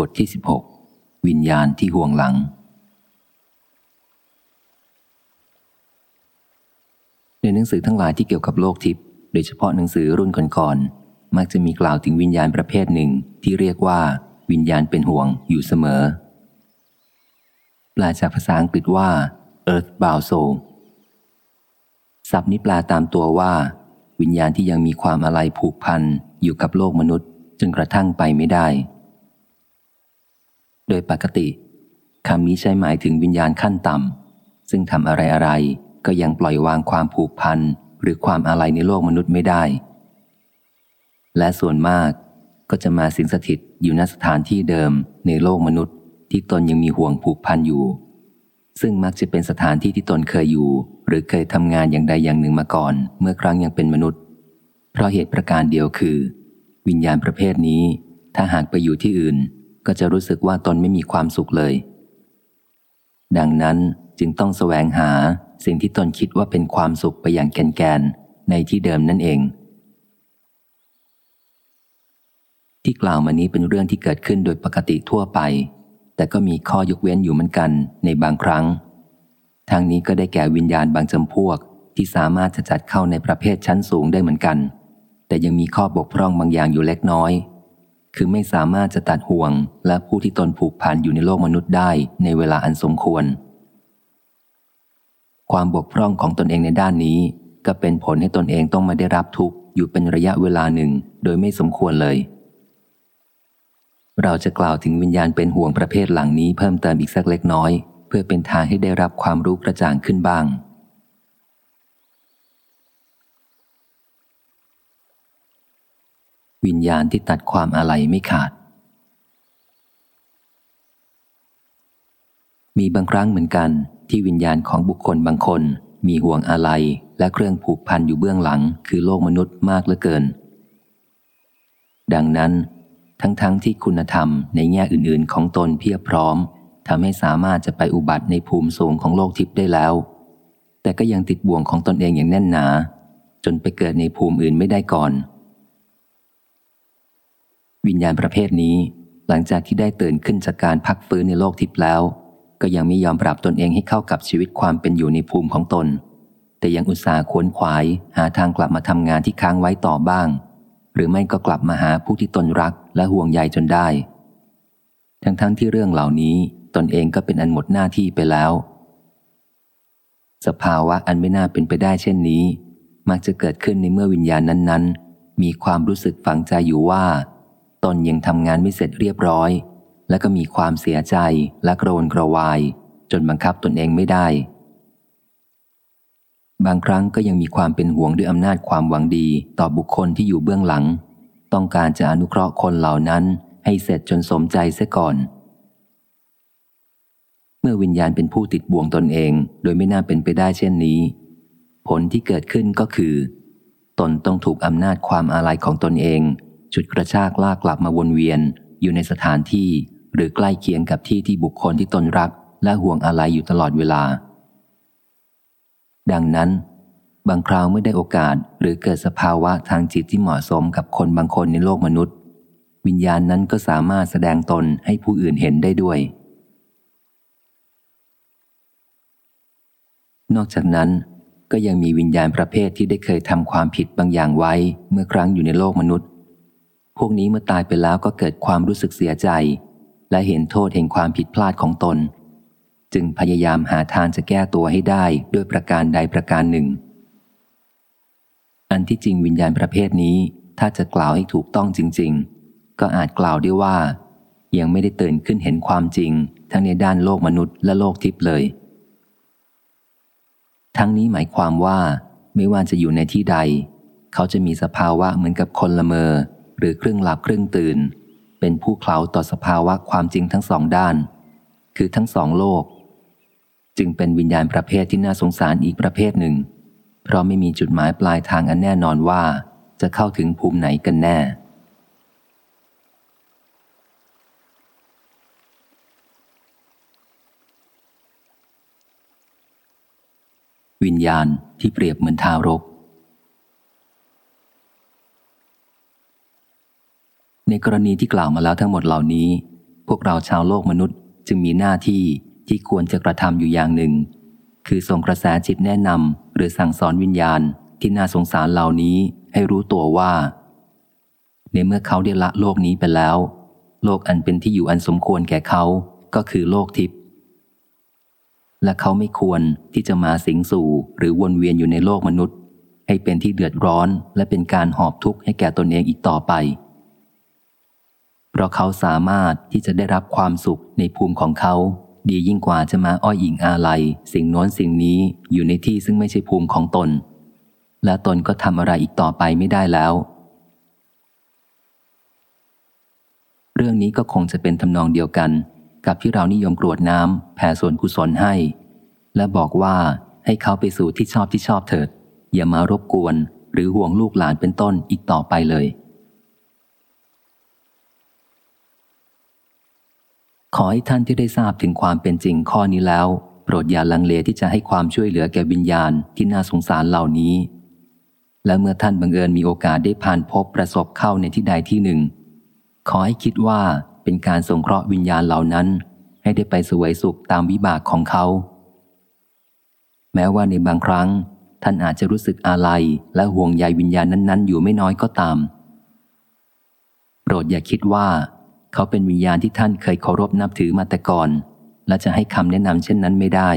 บทที่ 16 วิญญาณที่ห่วงหลัง ในหนังสือทั้งหลายที่เกี่ยวกับโลกทิพย์โดยเฉพาะหนังสือรุ่นก่อนๆมักจะมีกล่าวถึงวิญญาณประเภทหนึ่งที่เรียกว่า วิญญาณเป็นห่วงอยู่เสมอ แปลจากภาษาอังกฤษว่า earthbound soul ศัพท์นี้แปลตามตัวว่า วิญญาณที่ยังมีความอะไรผูกพันอยู่กับโลกมนุษย์จนกระทั่งไปไม่ได้ โดยปกติคำนี้ใช้หมายถึงวิญญาณขั้นต่ำซึ่งทำอะไรอะไรก็ยังปล่อยวางความผูกพันหรือความอะไรในโลกมนุษย์ไม่ได้ และส่วนมากก็จะมาสิงสถิตอยู่ณสถานที่เดิมในโลกมนุษย์ ที่ตนยังมีห่วงผูกพันอยู่ ซึ่งมักจะเป็นสถานที่ที่ตนเคยอยู่ หรือเคยทำงานอย่างใดอย่างหนึ่งมาก่อน เมื่อครั้งยังเป็นมนุษย์ เพราะเหตุประการเดียวคือ วิญญาณประเภทนี้ ถ้าหากไปอยู่ที่อื่น ก็จะรู้สึกว่าตนไม่มีความสุขเลย ดังนั้นจึงต้องแสวงหาสิ่งที่ตนคิดว่าเป็นความสุขไปอย่างแกนแกนในที่เดิมนั่นเอง ที่กล่าวมานี้เป็นเรื่องที่เกิดขึ้นโดยปกติทั่วไป แต่ก็มีข้อยกเว้นอยู่เหมือนกันในบางครั้ง ทางนี้ก็ได้แก่วิญญาณบางจำพวกที่สามารถจะจัดเข้าในประเภทชั้นสูงได้เหมือนกัน แต่ยังมีข้อบกพร่องบางอย่างอยู่เล็กน้อย คือไม่สามารถจะตัดห่วง และผู้ที่ตนผูกพันอยู่ในโลกมนุษย์ได้ในเวลาอันสมควร ความบกพร่องของตนเองในด้านนี้ ก็เป็นผลให้ตนเองต้องมาได้รับทุกข์อยู่เป็นระยะเวลาหนึ่งโดยไม่สมควรเลย เราจะกล่าวถึงวิญญาณเป็นห่วงประเภทหลังนี้เพิ่มเติมอีกสักเล็กน้อย เพื่อเป็นทางให้ได้รับความรู้กระจ่างขึ้นบ้าง วิญญาณที่ตัดความอะไรไม่ขาด มีบางครั้งเหมือนกันที่วิญญาณของบุคคลบางคน มีห่วงอะไรและเครื่องผูกพันอยู่เบื้องหลัง คือโลกมนุษย์มากเหลือเกิน ดังนั้น ทั้งๆทที่คุณธรรมในแง่อื่น ๆ ของตนเพียบพร้อมทำให้สามารถจะไปอุบัติในภูมิสูงของโลกทิพย์ได้แล้ว แต่ก็ยังติดบ่วงของตนเองอย่างแน่นหนา จนไปเกิดในภูมิอื่นไม่ได้ก่อน วิญญาณประเภทนี้ หลังจากที่ได้ตื่นขึ้นจากการพักฟื้นในโลกทิพย์แล้ว ก็ยังไม่ยอมปรับตนเองให้เข้ากับชีวิตความเป็นอยู่ในภูมิของตน แต่ยังอุตส่าห์ขวนขวาย หาทางกลับมาทำงานที่ค้างไว้ต่อบ้าง หรือไม่ก็กลับมาหาผู้ที่ตนรักและห่วงใยจนได้ ทั้งๆทที่เรื่องเหล่านี้ตนเองก็เป็นอันหมดหน้าที่ไปแล้ว สภาวะอันไม่น่าเป็นไปได้เช่นนี้ มักจะเกิดขึ้นในเมื่อวิญญาณนั้นๆ มีความรู้สึกฝังใจอยู่ว่า ตนยังทำงานไม่เสร็จเรียบร้อย และก็มีความเสียใจและโกรนกระวาย จนบังคับตนเองไม่ได้ บางครั้งก็ยังมีความเป็นห่วงด้วยอำนาจความหวังดีต่อบุคคลที่อยู่เบื้องหลัง ต้องการจะอนุเคราะห์คนเหล่านั้นให้เสร็จจนสมใจเสียก่อน เมื่อวิญญาณเป็นผู้ติดบ่วงตนเอง โดยไม่น่าเป็นไปได้เช่นนี้ ผลที่เกิดขึ้นก็คือ ตนต้องถูกอำนาจความอาลัยของตนเอง จุดกระชากลากกลับมาวนเวียนอยู่ในสถานที่ หรือใกล้เคียงกับที่ที่บุคคลที่ตนรัก และห่วงอะไรอยู่ตลอดเวลา ดังนั้น บางคราวเมื่อได้โอกาสหรือเกิดสภาวะทางจิตที่เหมาะสมกับคนบางคนในโลกมนุษย์ วิญญาณนั้นก็สามารถแสดงตนให้ผู้อื่นเห็นได้ด้วย นอกจากนั้นก็ยังมีวิญญาณประเภทที่ได้เคยทำความผิดบางอย่างไว้เมื่อครั้งอยู่ในโลกมนุษย์ พวกนี้เมื่อตายไปแล้วก็เกิดความรู้สึกเสียใจ และเห็นโทษแห่งความผิดพลาดของตน จึงพยายามหาทางจะแก้ตัวให้ได้ด้วยประการใดประการหนึ่ง อันที่จริงวิญญาณประเภทนี้ถ้าจะกล่าวให้ถูกต้องจริง ๆ ก็อาจกล่าวได้ว่า ยังไม่ได้ตื่นขึ้นเห็นความจริง ทั้งในด้านโลกมนุษย์และโลกทิพย์เลย ทั้งนี้หมายความว่า ไม่ว่าจะอยู่ในที่ใด เขาจะมีสภาวะเหมือนกับคนละเมอ หรือครึ่งหลับครึ่งตื่น เป็นผู้เคลาต่อสภาวะความจริงทั้งสองด้าน คือทั้งสองโลก จึงเป็นวิญญาณประเภทที่น่าสงสารอีกประเภทหนึ่ง เพราะไม่มีจุดหมายปลายทางอันแน่นอนว่าจะเข้าถึงภูมิไหนกันแน่ วิญญาณที่เปรียบเหมือนทารก ในกรณีที่กล่าวมาแล้วทั้งหมดเหล่านี้ พวกเราชาวโลกมนุษย์จึงมีหน้าที่ที่ควรจะกระทำอยู่อย่างหนึ่ง คือส่งกระแสจิตแนะนำหรือสั่งสอนวิญญาณที่น่าสงสารเหล่านี้ให้รู้ตัวว่า ในเมื่อเขาได้ละโลกนี้ไปแล้ว โลกอันเป็นที่อยู่อันสมควรแก่เขาก็คือโลกทิพย์และเขาไม่ควรที่จะมาสิงสู่หรือวนเวียนอยู่ในโลกมนุษย์ ให้เป็นที่เดือดร้อนและเป็นการหอบทุกข์ให้แก่ตนเองอีกต่อไป เพราะเขาสามารถที่จะได้รับความสุขในภูมิของเขา ดียิ่งกว่าจะมาอ้อยอิงอาลัย สิ่งโน้นสิ่งนี้อยู่ในที่ซึ่งไม่ใช่ภูมิของตน และตนก็ทำอะไรอีกต่อไปไม่ได้แล้ว เรื่องนี้ก็คงจะเป็นทำนองเดียวกัน กับที่เรานิยมกรวดน้ำแผ่ส่วนกุศลให้ และบอกว่าให้เขาไปสู่ที่ชอบที่ชอบเถิด อย่ามารบกวน หรือห่วงลูกหลานเป็นต้นอีกต่อไปเลย ขอให้ท่านที่ได้ทราบถึงความเป็นจริงข้อนี้แล้ว โปรดอย่าลังเลที่จะให้ความช่วยเหลือแก่วิญญาณที่น่าสงสารเหล่านี้ และเมื่อท่านบังเอิญมีโอกาสได้ผ่านพบประสบเข้าในที่ใดที่หนึ่ง ขอให้คิดว่าเป็นการสงเคราะห์วิญญาณเหล่านั้น ให้ได้ไปสวยสุขตามวิบากของเขา แม้ว่าในบางครั้ง ท่านอาจจะรู้สึกอาลัยและห่วงใยวิญญาณนั้น ๆ อยู่ไม่น้อยก็ตาม โปรดอย่าคิดว่า เขาเป็นวิญญาณที่ท่านเคยเคารพนับถือมาแต่ก่อน และจะให้คำแนะนำเช่นนั้นไม่ได้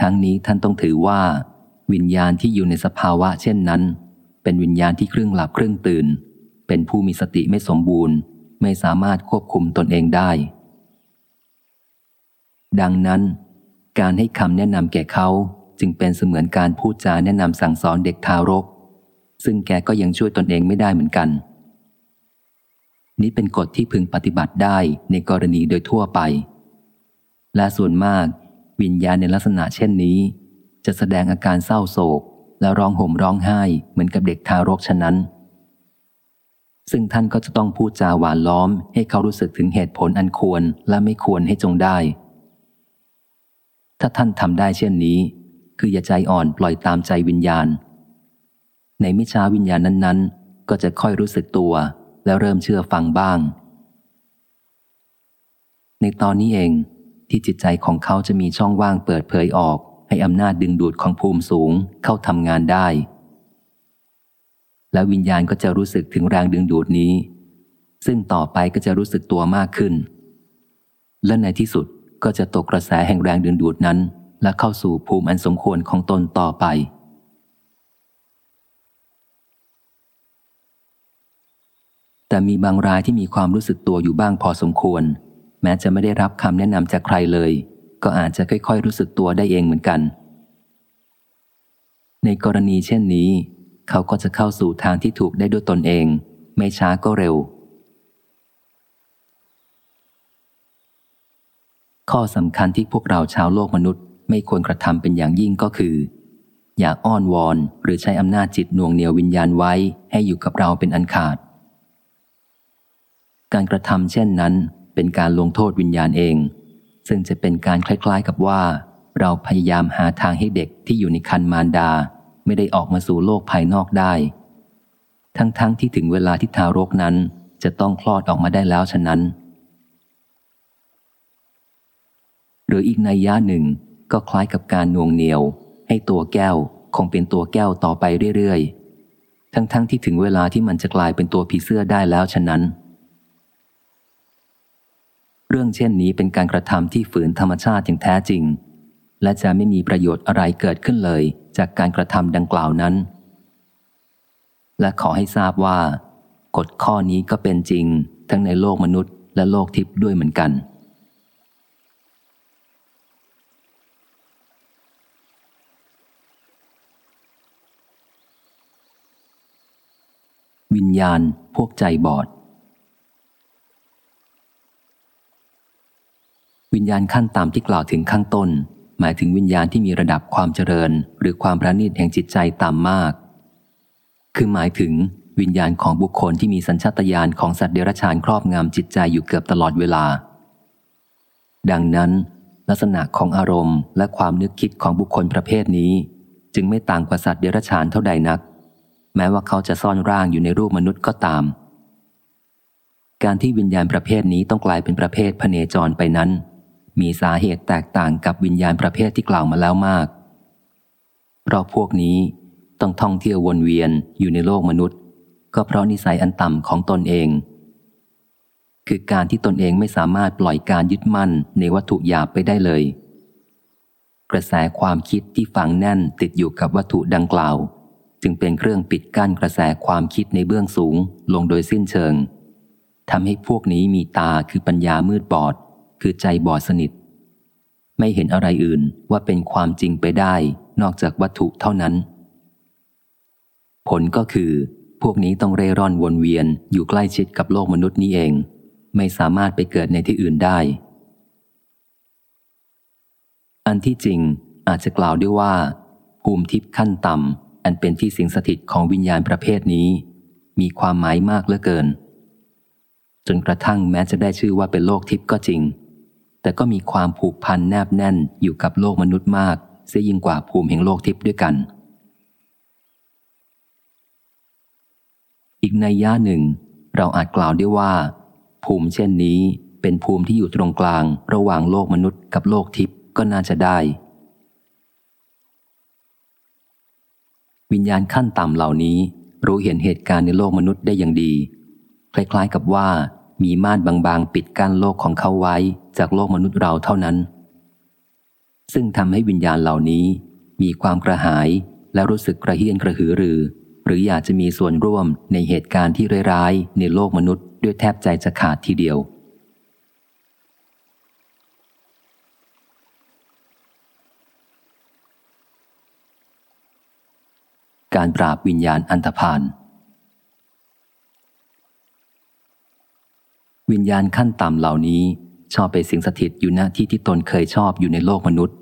ทั้งนี้ท่านต้องถือว่า วิญญาณที่อยู่ในสภาวะเช่นนั้น เป็นวิญญาณที่ครึ่งหลับครึ่งตื่น เป็นผู้มีสติไม่สมบูรณ์ ไม่สามารถควบคุมตนเองได้ ดังนั้น การให้คำแนะนำแก่เขาจึงเป็นเสมือนการพูดจาแนะนำสั่งสอนเด็กทารก ซึ่งแกก็ยังช่วยตนเองไม่ได้เหมือนกัน นี้เป็นกฎที่พึงปฏิบัติได้ในกรณีโดยทั่วไป และส่วนมาก วิญญาณในลักษณะเช่นนี้ จะแสดงอาการเศร้าโศก และร้องห่มร้องไห้เหมือนกับเด็กทารกฉะนั้น ซึ่งท่านก็จะต้องพูดจาหวานล้อม ให้เขารู้สึกถึงเหตุผลอันควรและไม่ควรให้จงได้ ถ้าท่านทำได้เช่นนี้ คืออย่าใจอ่อนปล่อยตามใจวิญญาณ ในมิชาวิญญาณนั้น ๆ ก็จะค่อยรู้สึกตัว แล้วเริ่มเชื่อฟังบ้าง ในตอนนี้เองที่จิตใจของเขาจะมีช่องว่างเปิดเผยออก ให้อำนาจดึงดูดของภูมิสูงเข้าทำงานได้ และวิญญาณก็จะรู้สึกถึงแรงดึงดูดนี้ ซึ่งต่อไปก็จะรู้สึกตัวมากขึ้น และในที่สุดก็จะตกกระแสแห่งแรงดึงดูดนั้น และเข้าสู่ภูมิอันสมควรของตนต่อไป แต่มีบางรายที่มีความรู้สึกตัวอยู่บ้างพอสมควร แม้จะไม่ได้รับคำแนะนำจากใครเลย ก็อาจจะค่อย ๆ รู้สึกตัวได้เองเหมือนกัน ในกรณีเช่นนี้ เขาก็จะเข้าสู่ทางที่ถูกได้ด้วยตนเอง ไม่ช้าก็เร็ว ข้อสำคัญที่พวกเราชาวโลกมนุษย์ ไม่ควรกระทำเป็นอย่างยิ่งก็คือ อย่าอ้อนวอนหรือใช้อำนาจจิตน่วงเหนียววิญญาณไว้ให้อยู่กับเราเป็นอันขาด การกระทำเช่นนั้นเป็นการลงโทษวิญญาณเอง ซึ่งจะเป็นการคล้ายๆกับว่า เราพยายามหาทางให้เด็กที่อยู่ในคันมารดา ไม่ได้ออกมาสู่โลกภายนอกได้ ทั้งๆทที่ถึงเวลาที่ทารกนั้นจะต้องคลอดออกมาได้แล้วฉะนั้น หรืออีกในย่าหนึ่งก็คล้ายกับการน่วงเหนียว ให้ตัวแก้วคงเป็นตัวแก้วต่อไปเรื่อยๆ ทั้งๆทที่ถึงเวลาที่มันจะกลายเป็นตัวผีเสื้อได้แล้วฉะนั้น เรื่องเช่นนี้เป็นการกระทำที่ฝืนธรรมชาติอย่างแท้จริง และจะไม่มีประโยชน์อะไรเกิดขึ้นเลย จากการกระทำดังกล่าวนั้น และขอให้ทราบว่า กฎข้อนี้ก็เป็นจริง ทั้งในโลกมนุษย์ และโลกทิพย์ด้วยเหมือนกัน วิญญาณพวกใจบอด วิญญาณขั้นตามที่กล่าวถึงข้างต้น หมายถึงวิญญาณที่มีระดับความเจริญ หรือความประณีตแห่งจิตใจต่ำมาก คือหมายถึงวิญญาณของบุคคลที่มีสัญชาตญาณของสัตว์เดรัจฉานครอบงำจิตใจอยู่เกือบตลอดเวลา ดังนั้น ลักษณะของอารมณ์และความนึกคิดของบุคคลประเภทนี้ จึงไม่ต่างกว่าสัตว์เดรัจฉานเท่าใดนัก แม้ว่าเขาจะซ่อนร่างอยู่ในรูปมนุษย์ก็ตาม การที่วิญญาณประเภทนี้ต้องกลายเป็นประเภทพเนจรไปนั้น มีสาเหตุแตกต่างกับวิญญาณประเภทที่กล่าวมาแล้วมาก เพราะพวกนี้ต้องท่องเที่ยววนเวียนอยู่ในโลกมนุษย์ ก็เพราะนิสัยอันต่ำของตนเอง คือการที่ตนเองไม่สามารถปล่อยการยึดมั่นในวัตถุหยาบไปได้เลย กระแสความคิดที่ฝังแน่นติดอยู่กับวัตถุดังกล่าว จึงเป็นเครื่องปิดกั้นกระแสความคิดในเบื้องสูงลงโดยสิ้นเชิงทำให้พวกนี้มีตาคือปัญญามืดบอด คือใจบอดสนิท ไม่เห็นอะไรอื่นว่าเป็นความจริงไปได้นอกจากวัตถุเท่านั้น ผลก็คือ พวกนี้ต้องเร่ร่อนวนเวียนอยู่ใกล้ชิดกับโลกมนุษย์นี้เอง ไม่สามารถไปเกิดในที่อื่นได้ อันที่จริงอาจจะกล่าวได้ว่าภูมิทิพย์ขั้นต่ำอันเป็นที่สิงสถิตของวิญญาณประเภทนี้ มีความหมายมากเหลือเกิน จนกระทั่งแม้จะได้ชื่อว่าเป็นโลกทิพย์ก็จริง แต่ก็มีความผูกพันแนบแน่นอยู่กับโลกมนุษย์มาก เสียยิ่งกว่าภูมิแห่งโลกทิพย์ด้วยกัน อีกในย่าหนึ่ง เราอาจกล่าวได้ว่า ภูมิเช่นนี้เป็นภูมิที่อยู่ตรงกลาง ระหว่างโลกมนุษย์กับโลกทิพย์ก็น่าจะได้ วิญญาณขั้นต่ำเหล่านี้รู้เห็นเหตุการณ์ในโลกมนุษย์ได้อย่างดี คล้ายๆกับว่า มีม่านบางๆ ปิดกั้นโลกของเขาไว้จากโลกมนุษย์เราเท่านั้น ซึ่งทำให้วิญญาณเหล่านี้ มีความกระหายและรู้สึกกระเฮียนกระหือรือ หรืออยากจะมีส่วนร่วมในเหตุการณ์ที่ร้ายๆในโลกมนุษย์ด้วยแทบใจจะขาดทีเดียว การปราบวิญญาณอันธพาล วิญญาณขั้นต่ำเหล่านี้ชอบไปสิงสถิตอยู่ณที่ที่ตนเคยชอบอยู่ในโลกมนุษย์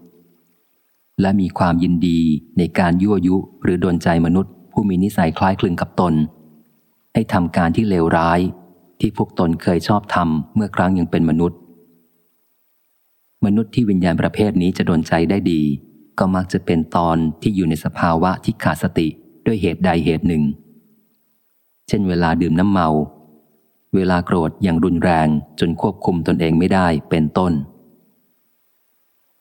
และมีความยินดีในการยั่วยุหรือดนใจมนุษย์ ผู้มีนิสัยคล้ายคลึงกับตน ให้ทำการที่เลวร้าย ที่พวกตนเคยชอบทำเมื่อครั้งยังเป็นมนุษย์ มนุษย์ที่วิญญาณประเภทนี้จะดนใจได้ดี ก็มักจะเป็นตอนที่อยู่ในสภาวะที่ขาดสติด้วยเหตุใดเหตุหนึ่ง เช่นเวลาดื่มน้ำเมา เวลาโกรธอย่างรุนแรงจนควบคุมตนเองไม่ได้เป็นต้น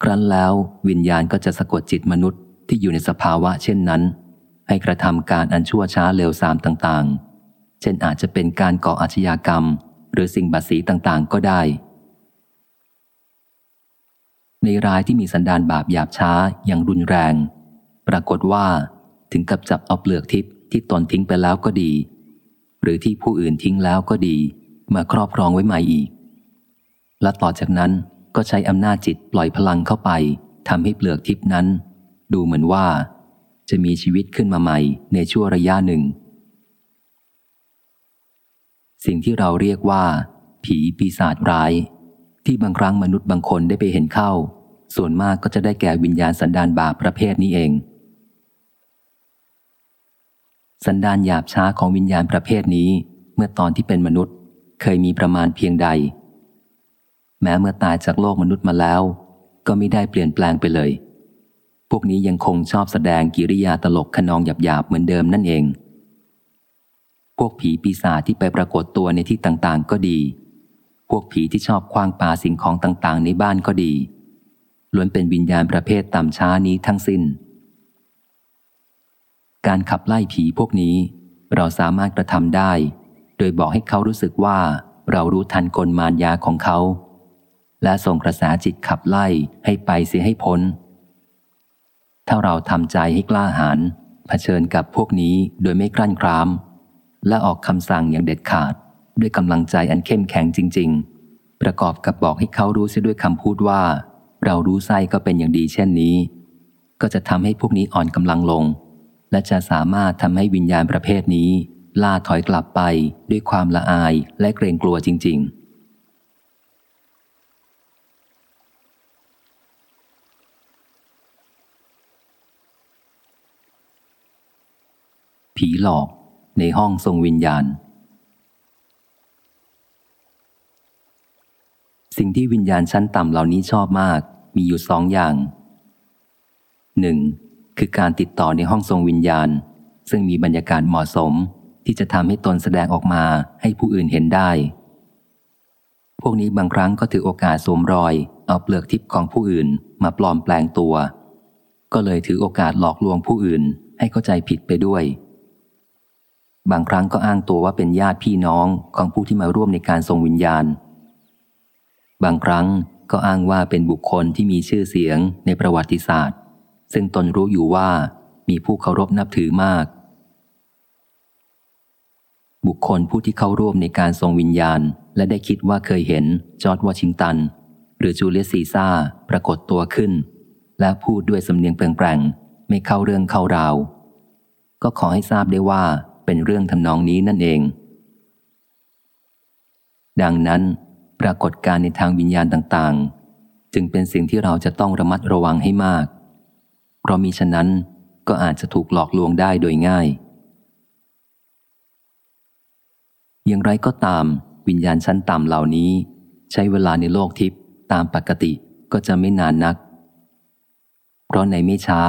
ครั้นแล้ววิญญาณก็จะสะกดจิตมนุษย์ที่อยู่ในสภาวะเช่นนั้น ให้กระทำการอันชั่วช้าเลวทรามต่างๆ เช่นอาจจะเป็นการก่ออาชญากรรม หรือสิ่งบาสีต่างๆ ก็ได้ ในรายที่มีสันดานบาปหยาบช้าอย่างรุนแรง ปรากฏว่า ถึงกับจับเอาเปลือกทิพย์ที่ตนทิ้งไปแล้วก็ดี หรือที่ผู้อื่นทิ้งแล้วก็ดี มาครอบครองไว้ใหม่อีก และต่อจากนั้นก็ใช้อำนาจจิตปล่อยพลังเข้าไปทำให้เปลือกทิพนั้น ดูเหมือนว่า จะมีชีวิตขึ้นมาใหม่ในช่วงระยะหนึ่ง สิ่งที่เราเรียกว่า ผีปีศาจร้าย ที่บางครั้งมนุษย์บางคนได้ไปเห็นเข้า ส่วนมากก็จะได้แก่วิญญาณสันดานบาปประเภทนี้เอง สันดานหยาบช้าของวิญญาณประเภทนี้ เมื่อตอนที่เป็นมนุษย์ เคยมีประมาณเพียงใด แม้เมื่อตายจากโลกมนุษย์มาแล้ว ก็ไม่ได้เปลี่ยนแปลงไปเลย พวกนี้ยังคงชอบแสดงกิริยาตลกขนองหยาบๆเหมือนเดิมนั่นเอง พวกผีปีศาจที่ไปปรากฏตัวในที่ต่างๆ ก็ดี พวกผีที่ชอบคว้างปาสิ่งของต่างๆ ในบ้านก็ดีล้วนเป็นวิญญาณประเภทต่ำช้านี้ทั้งสิน้น การขับไล่ผีพวกนี้ เราสามารถกระทำได้ โดยบอกให้เขารู้สึกว่าเรารู้ทันกลมารยาของเขา และส่งกระแสจิตขับไล่ให้ไปเสียให้พ้น ถ้าเราทำใจให้กล้าหาญเผชิญกับพวกนี้โดยไม่กลั้นคราม และออกคำสั่งอย่างเด็ดขาด ด้วยกำลังใจอันเข้มแข็งจริง ๆ ประกอบกับบอกให้เขารู้เสียด้วยคำพูดว่า เรารู้ไส้ก็เป็นอย่างดีเช่นนี้ ก็จะทำให้พวกนี้อ่อนกำลังลง และจะสามารถทำให้วิญญาณประเภทนี้ ล่าถอยกลับไปด้วยความละอายและเกรงกลัวจริง ๆผีหลอกในห้องทรงวิญญาณ สิ่งที่วิญญาณชั้นต่ำเหล่านี้ชอบมากมีอยู่สองอย่างหนึ่ง คือการติดต่อในห้องทรงวิญญาณ ซึ่งมีบรรยากาศเหมาะสมที่จะทำให้ตนแสดงออกมาให้ผู้อื่นเห็นได้ พวกนี้บางครั้งก็ถือโอกาสสวมรอย เอาเปลือกทิพย์ของผู้อื่นมาปลอมแปลงตัว ก็เลยถือโอกาสหลอกลวงผู้อื่นให้เข้าใจผิดไปด้วย บางครั้งก็อ้างตัวว่าเป็นญาติพี่น้องของผู้ที่มาร่วมในการทรงวิญญาณ บางครั้งก็อ้างว่าเป็นบุคคลที่มีชื่อเสียงในประวัติศาสตร์ ซึ่งตนรู้อยู่ว่ามีผู้เคารพนับถือมาก บุคคลผู้ที่เข้าร่วมในการทรงวิญญาณ และได้คิดว่าเคยเห็นจอร์จ วอชิงตัน หรือจูเลียสซีซ่าปรากฏตัวขึ้น และพูดด้วยสำเนียงแปร่งๆไม่เข้าเรื่องเข้าราว ก็ขอให้ทราบได้ว่าเป็นเรื่องทำนองนี้นั่นเอง ดังนั้น ปรากฏการในทางวิญญาณต่างๆ จึงเป็นสิ่งที่เราจะต้องระมัดระวังให้มาก เพราะมีฉะนั้นก็อาจจะถูกหลอกลวงได้โดยง่าย อย่างไรก็ตาม วิญญาณชั้นต่ำเหล่านี้ ใช้เวลาในโลกทิพย์ตามปกติก็จะไม่นานนัก เพราะในไม่ช้า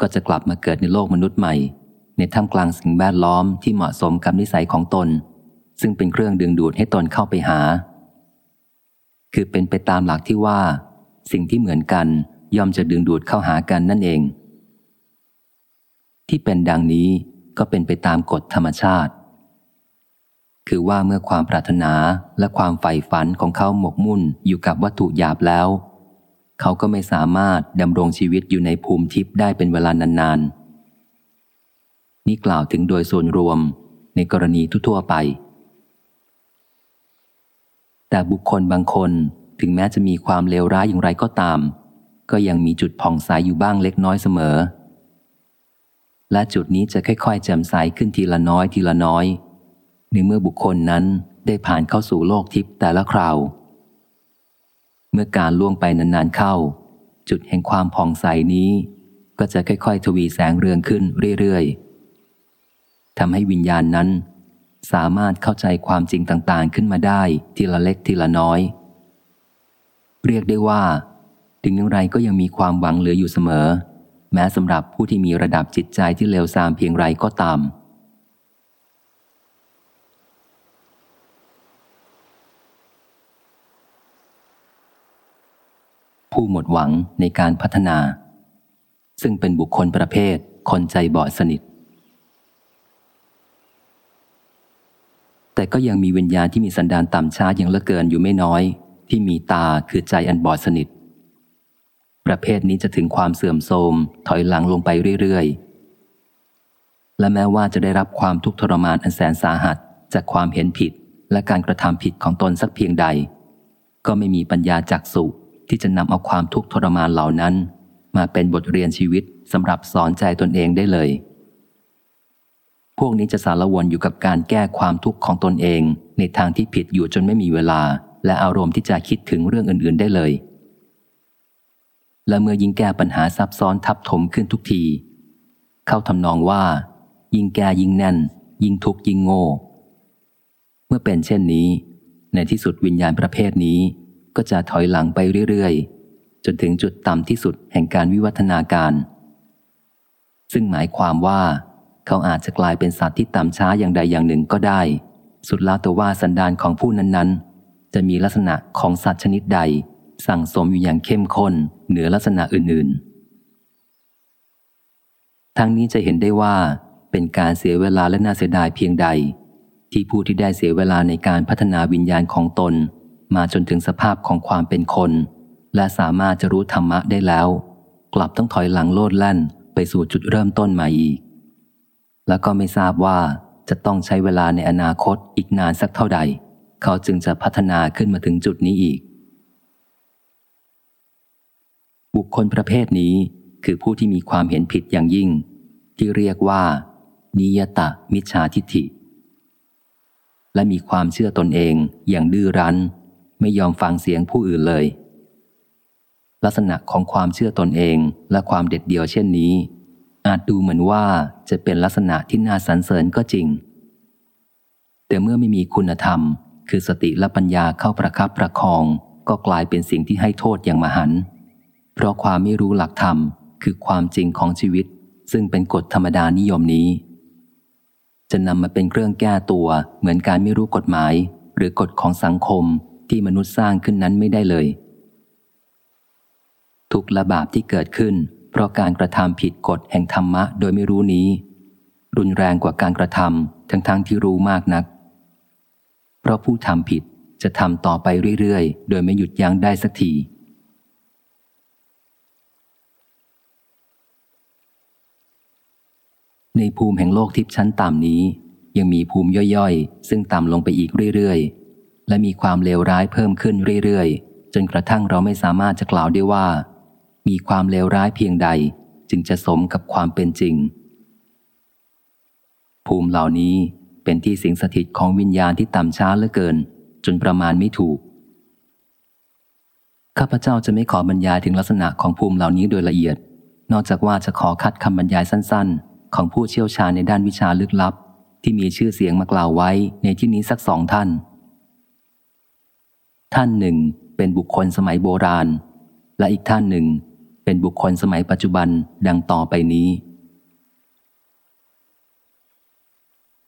ก็จะกลับมาเกิดในโลกมนุษย์ใหม่ ในท่ามกลางสิ่งแวดล้อมที่เหมาะสมกับนิสัยของตน ซึ่งเป็นเครื่องดึงดูดให้ตนเข้าไปหา คือเป็นไปตามหลักที่ว่า สิ่งที่เหมือนกัน ย่อมจะดึงดูดเข้าหากันนั่นเอง ที่เป็นดังนี้ก็เป็นไปตามกฎธรรมชาติ คือว่าเมื่อความปรารถนาและความใฝ่ฝันของเขาหมกมุ่นอยู่กับวัตถุหยาบแล้ว เขาก็ไม่สามารถดำรงชีวิตอยู่ในภูมิทิพย์ได้เป็นเวลานานๆ นี่กล่าวถึงโดยส่วนรวมในกรณีทั่วๆไป แต่บุคคลบางคนถึงแม้จะมีความเลวร้ายอย่างไรก็ตาม ก็ยังมีจุดผ่องใสยอยู่บ้างเล็กน้อยเสมอ และจุดนี้จะค่อยๆแจ่มใสขึ้นทีละน้อยทีละน้อย ในเมื่อบุคคลนั้นได้ผ่านเข้าสู่โลกทิพย์แต่ละคราว เมื่อการล่วงไปนานๆเข้า จุดแห่งความผ่องใสนี้ ก็จะค่อยๆ ทวีแสงเรืองขึ้นเรื่อยๆทำให้วิญญาณนั้น สามารถเข้าใจความจริงต่างๆขึ้นมาได้ทีละเล็กทีละน้อย เรียกได้ว่า ถึงอย่างไรก็ยังมีความหวังเหลืออยู่เสมอ แม้สำหรับผู้ที่มีระดับจิตใจที่เลวทรามเพียงไรก็ตามผู้หมดหวังในการพัฒนา ซึ่งเป็นบุคคลประเภท คนใจบอดสนิท แต่ก็ยังมีวิญญาณที่มีสันดานต่ำช้าอย่างละเกินอยู่ไม่น้อย ที่มีตาคือใจอันบอดสนิท ประเภทนี้จะถึงความเสื่อมโทรมถอยหลังลงไปเรื่อยๆ และแม้ว่าจะได้รับความทุกข์ทรมานอันแสนสาหัส จากความเห็นผิดและการกระทำผิดของตนสักเพียงใด ก็ไม่มีปัญญาจักสุที่จะนำเอาความทุกข์ทรมานเหล่านั้น มาเป็นบทเรียนชีวิตสำหรับสอนใจตนเองได้เลย พวกนี้จะสารวนอยู่กับการแก้ความทุกข์ของตนเอง ในทางที่ผิดอยู่จนไม่มีเวลา และอารมณ์ที่จะคิดถึงเรื่องอื่น ๆ ได้เลย และเมื่อยิ่งแก้ปัญหาซับซ้อนทับถมขึ้นทุกที เข้าทำนองว่า ยิ่งแก้ยิ่งแน่น ยิ่งทุกยิ่งโง่ เมื่อเป็นเช่นนี้ ในที่สุดวิญญาณประเภทนี้ก็จะถอยหลังไปเรื่อยๆ จนถึงจุดต่ำที่สุดแห่งการวิวัฒนาการ ซึ่งหมายความว่า เขาอาจจะกลายเป็นสัตว์ที่ต่ำช้าอย่างใดอย่างหนึ่งก็ได้ สุดแล้วแต่ว่าสันดานของผู้นั้นๆ จะมีลักษณะของสัตว์ชนิดใด สั่งสมอยู่อย่างเข้มข้นเหนือลักษณะอื่น ๆ ทั้งนี้จะเห็นได้ว่าเป็นการเสียเวลาและน่าเสียดายเพียงใด ที่ผู้ที่ได้เสียเวลาในการพัฒนาวิญญาณของตน มาจนถึงสภาพของความเป็นคน และสามารถจะรู้ธรรมะได้แล้ว กลับต้องถอยหลังโลดแล่นไปสู่จุดเริ่มต้นใหม่อีก แล้วก็ไม่ทราบว่าจะต้องใช้เวลาในอนาคตอีกนานสักเท่าใด เขาจึงจะพัฒนาขึ้นมาถึงจุดนี้อีก บุคคลประเภทนี้คือผู้ที่มีความเห็นผิดอย่างยิ่ง ที่เรียกว่า นิยตมิจฉาทิฏฐิ และมีความเชื่อตนเองอย่างดื้อรั้น ไม่ยอมฟังเสียงผู้อื่นเลย ลักษณะของความเชื่อตนเองและความเด็ดเดี่ยวเช่นนี้ อาจดูเหมือนว่าจะเป็นลักษณะที่น่าสรรเสริญก็จริง แต่เมื่อไม่มีคุณธรรม คือสติและปัญญาเข้าประคับประคอง ก็กลายเป็นสิ่งที่ให้โทษอย่างมหันต์ เพราะความไม่รู้หลักธรรมคือความจริงของชีวิต ซึ่งเป็นกฎธรรมดานิยมนี้ จะนำมาเป็นเครื่องแก้ตัวเหมือนการไม่รู้กฎหมาย หรือกฎของสังคมที่มนุษย์สร้างขึ้นนั้นไม่ได้เลย ทุกละบาปที่เกิดขึ้น เพราะการกระทำผิดกฎแห่งธรรมะโดยไม่รู้นี้ รุนแรงกว่าการกระทำทั้งๆทที่รู้มากนัก เพราะผู้ทำผิดจะทำต่อไปเรื่อยๆ โดยไม่หยุดยั้งได้สักที ในภูมิแห่งโลกทิพย์ชั้นต่ำนี้ ยังมีภูมิย่อยๆ ซึ่งต่ำลงไปอีกเรื่อยๆ และมีความเลวร้ายเพิ่มขึ้นเรื่อยๆ จนกระทั่งเราไม่สามารถจะกล่าวได้ว่า มีความเลวร้ายเพียงใด จึงจะสมกับความเป็นจริง ภูมิเหล่านี้เป็นที่สิงสถิตของวิญญาณที่ต่ำช้าเหลือเกิน จนประมาณไม่ถูก ข้าพเจ้าจะไม่ขอบรรยายถึงลักษณะของภูมิเหล่านี้โดยละเอียด นอกจากว่าจะขอคัดคำบรรยายสั้นๆ ของผู้เชี่ยวชาญในด้านวิชาลึกลับ ที่มีชื่อเสียงมากล่าวไว้ในที่นี้สักสองท่าน ท่านหนึ่งเป็นบุคคลสมัยโบราณ และอีกท่านหนึ่งเป็นบุคคลสมัยปัจจุบันดังต่อไปนี้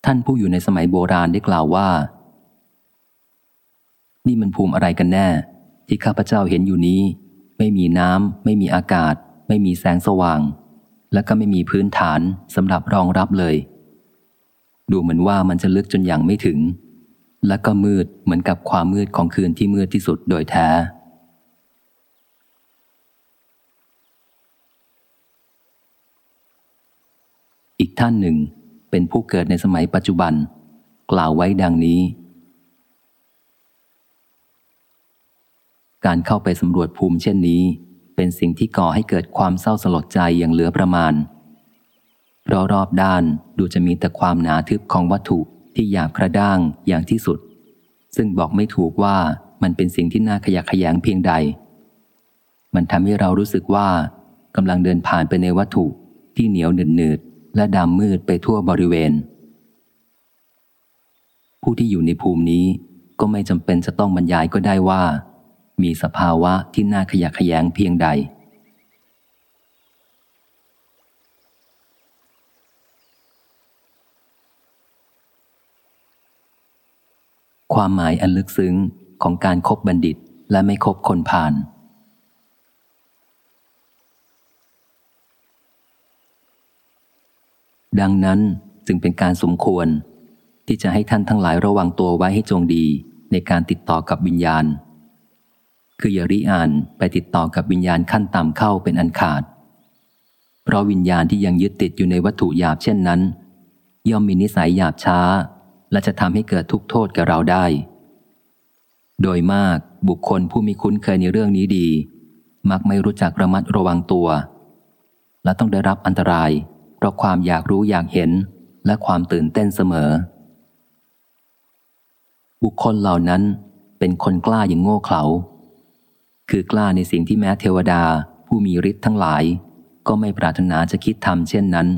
ท่านผู้อยู่ในสมัยโบราณได้กล่าวว่า นี่มันภูมิอะไรกันแน่ ที่ข้าพเจ้าเห็นอยู่นี้ ไม่มีน้ำไม่มีอากาศ ไม่มีแสงสว่าง และก็ไม่มีพื้นฐานสำหรับรองรับเลย ดูเหมือนว่ามันจะลึกจนอย่างไม่ถึง และก็มืดเหมือนกับความมืดของคืนที่มืดที่สุดโดยแท้ อีกท่านหนึ่งเป็นผู้เกิดในสมัยปัจจุบัน กล่าวไว้ดังนี้ การเข้าไปสำรวจภูมิเช่นนี้ เป็นสิ่งที่ก่อให้เกิดความเศร้าสลดใจอย่างเหลือประมาณ เพราะรอบด้านดูจะมีแต่ความหนาทึบของวัตถุที่หยาบกระด้างอย่างที่สุด ซึ่งบอกไม่ถูกว่ามันเป็นสิ่งที่น่าขยักขยงเพียงใด มันทำให้เรารู้สึกว่ากำลังเดินผ่านไปในวัตถุที่เหนียวหนืดๆและดำมืดไปทั่วบริเวณ ผู้ที่อยู่ในภูมินี้ก็ไม่จำเป็นจะต้องบรรยายก็ได้ว่า มีสภาวะที่น่าขยะแขยงเพียงใด ความหมายอันลึกซึ้งของการครบบัณฑิตและไม่คบคนผ่านดังนั้นจึงเป็นการสมควร ที่จะให้ท่านทั้งหลายระวังตัวไว้ให้จงดีในการติดต่อกับวิญญาณ คืออย่าริอ่านไปติดต่อกับวิญญาณขั้นต่ำเข้าเป็นอันขาด เพราะวิญญาณที่ยังยึดติดอยู่ในวัตถุหยาบเช่นนั้น ย่อมมีนิสัยหยาบช้า และจะทำให้เกิดทุกโทษกับเราได้ โดยมากบุคคลผู้มีคุ้นเคยในเรื่องนี้ดี มักไม่รู้จักระมัดระวังตัว และต้องได้รับอันตราย เพราะความอยากรู้อยากเห็นและความตื่นเต้นเสมอ บุคคลเหล่านั้นเป็นคนกล้าอย่างโง่เขลา คือกล้าในสิ่งที่แม้เทวดา ผู้มีฤทธิ์ทั้งหลาย ก็ไม่ปรารถนาจะคิดทำเช่นนั้น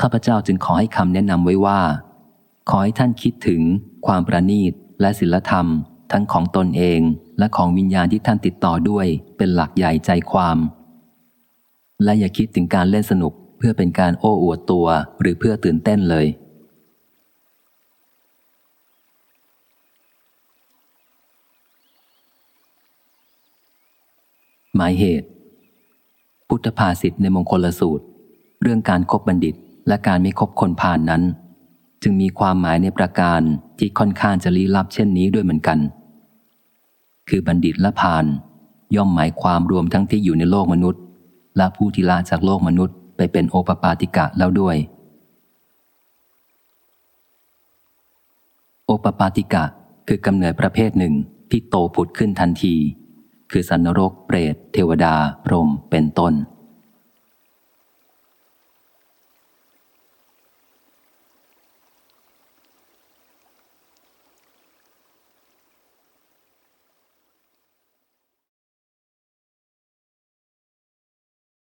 ข้าพเจ้าจึงขอให้คำแนะนำไว้ว่า ขอให้ท่านคิดถึงความประณีตและศีลธรรม ทั้งของตนเองและของวิญญาณที่ท่านติดต่อด้วยเป็นหลักใหญ่ใจความ และอย่าคิดถึงการเล่นสนุกเพื่อเป็นการโอ้อวดตัวหรือเพื่อตื่นเต้นเลย หมายเหตุ พุทธภาษิตในมงคลสูตร เรื่องการครบบัณฑิตและการไม่คบคนผ่านนั้น จึงมีความหมายในประการที่ค่อนข้างจะลี้ลับเช่นนี้ด้วยเหมือนกัน คือบัณฑิตและผ่าน ย่อมหมายความรวมทั้งที่อยู่ในโลกมนุษย์ และผู้ที่ละจากโลกมนุษย์ไปเป็นโอปปาติกะแล้วด้วย โอปปาติกะคือกำเนิดประเภทหนึ่งที่โตผุดขึ้นทันที คือสันนรก เปรต เทวดา พรหม เป็นต้น